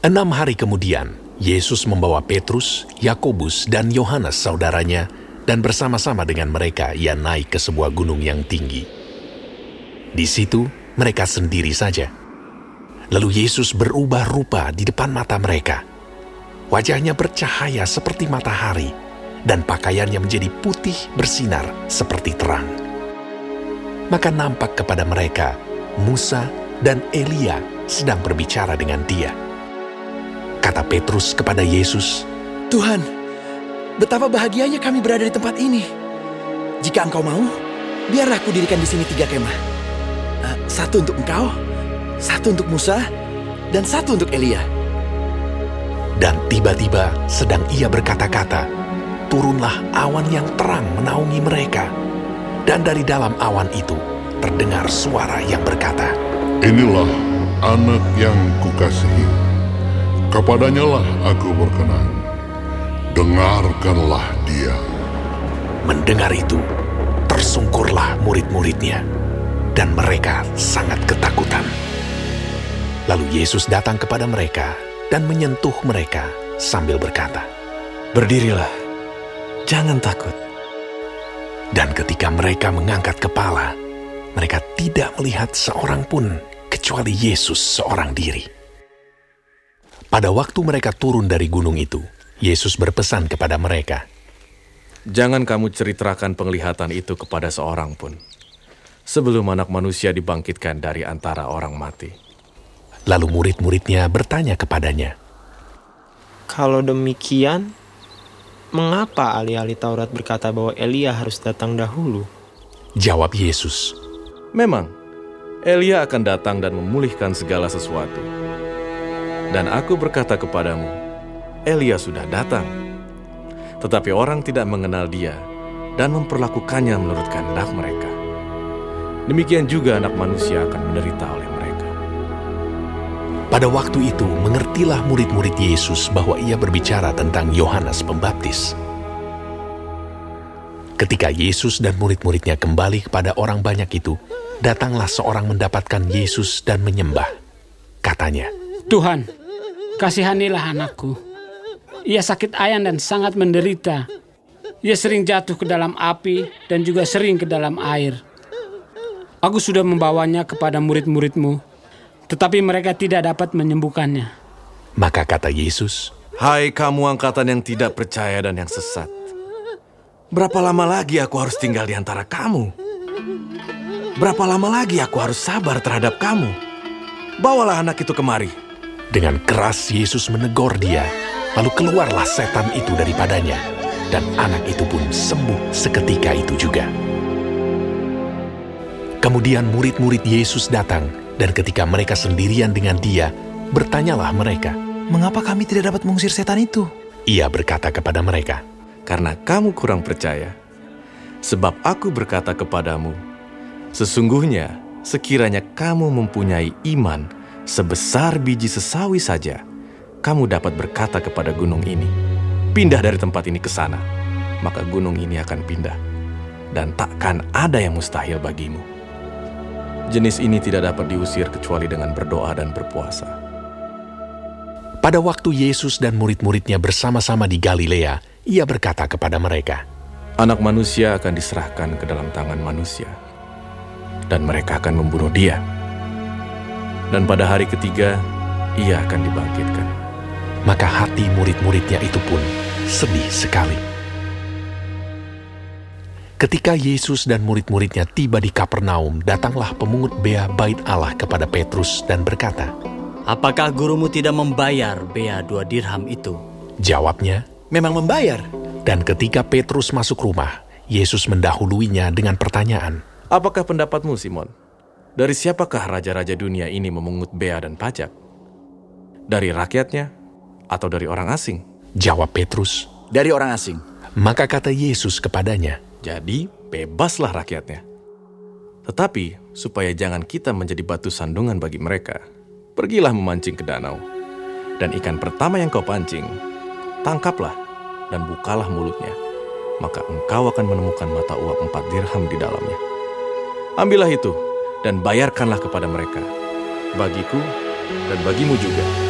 Enam hari kemudian, Yesus membawa Petrus, Yakobus, dan Yohanes saudaranya, dan bersama-sama dengan mereka ia naik ke sebuah gunung yang tinggi. Di situ mereka sendiri saja. Lalu Yesus berubah rupa di depan mata mereka. Wajahnya bercahaya seperti matahari, dan pakaiannya menjadi putih bersinar seperti terang. Maka nampak kepada mereka Musa dan Elia sedang berbicara dengan dia. Kata Petrus kepada Yesus, Tuhan, betapa bahagianya kami berada di tempat ini. Jika engkau mau, biarlah aku dirikan di sini tiga kemah. Uh, satu untuk engkau, satu untuk Musa, dan satu untuk Elia. Dan tiba-tiba sedang ia berkata-kata, turunlah awan yang terang menaungi mereka. Dan dari dalam awan itu terdengar suara yang berkata, Inilah anak yang kukasihi kepadanya lah aku berkenan. Dengarkanlah dia. Mendengar itu, tersungkurlah murid-muridnya, dan mereka sangat ketakutan. Lalu Yesus datang kepada mereka dan menyentuh mereka sambil berkata, Berdirilah, jangan takut. Dan ketika mereka mengangkat kepala, mereka tidak melihat seorang pun kecuali Yesus seorang diri. Pada waktu mereka turun dari gunung itu, Yesus berpesan kepada mereka, Jangan kamu ceritakan penglihatan itu kepada seorang pun, sebelum anak manusia dibangkitkan dari antara orang mati. Lalu murid-muridnya bertanya kepadanya, Kalau demikian, mengapa ahli-ahli Taurat berkata bahwa Elia harus datang dahulu? Jawab Yesus, Memang, Elia akan datang dan memulihkan segala sesuatu. Dan aku berkata kepadamu, Elia sudah datang. Tetapi orang tidak mengenal dia dan memperlakukannya menurut kehendak mereka. Demikian juga anak manusia akan menderita oleh mereka. Pada waktu itu, mengertilah murid-murid Yesus bahwa ia berbicara tentang Yohanes Pembaptis. Ketika Yesus dan murid-muridnya kembali kepada orang banyak itu, datanglah seorang mendapatkan Yesus dan menyembah. Katanya, Tuhan, Kasihanilah anakku. Ia sakit ayan dan sangat menderita. Ia sering jatuh ke dalam api dan juga sering ke dalam air. Aku sudah membawanya kepada murid-muridmu, tetapi mereka tidak dapat menyembuhkannya. Maka kata Yesus, Hai kamu angkatan yang tidak percaya dan yang sesat. Berapa lama lagi aku harus tinggal di antara kamu? Berapa lama lagi aku harus sabar terhadap kamu? Bawalah anak itu kemari. Dengan keras Yesus menegur dia, lalu keluarlah setan itu daripadanya, dan anak itu pun sembuh seketika itu juga. Kemudian murid-murid Yesus datang, dan ketika mereka sendirian dengan dia, bertanyalah mereka, Mengapa kami tidak dapat mengusir setan itu? Ia berkata kepada mereka, Karena kamu kurang percaya. Sebab aku berkata kepadamu, Sesungguhnya sekiranya kamu mempunyai iman sebesar biji sesawi saja, kamu dapat berkata kepada gunung ini, pindah dari tempat ini ke sana, maka gunung ini akan pindah, dan takkan ada yang mustahil bagimu. Jenis ini tidak dapat diusir kecuali dengan berdoa dan berpuasa. Pada waktu Yesus dan murid-muridnya bersama-sama di Galilea, ia berkata kepada mereka, Anak manusia akan diserahkan ke dalam tangan manusia, dan mereka akan membunuh dia dan pada hari ketiga ia akan dibangkitkan. Maka hati murid-muridnya itu pun sedih sekali. Ketika Yesus dan murid-muridnya tiba di Kapernaum, datanglah pemungut bea bait Allah kepada Petrus dan berkata, Apakah gurumu tidak membayar bea dua dirham itu? Jawabnya, Memang membayar. Dan ketika Petrus masuk rumah, Yesus mendahuluinya dengan pertanyaan, Apakah pendapatmu, Simon? Dari siapakah raja-raja dunia ini memungut bea dan pajak? Dari rakyatnya atau dari orang asing? Jawab Petrus. Dari orang asing. Maka kata Yesus kepadanya, Jadi bebaslah rakyatnya. Tetapi supaya jangan kita menjadi batu sandungan bagi mereka, pergilah memancing ke danau. Dan ikan pertama yang kau pancing, tangkaplah dan bukalah mulutnya. Maka engkau akan menemukan mata uap empat dirham di dalamnya. Ambillah itu dan bayarkanlah kepada mereka, bagiku dan bagimu juga.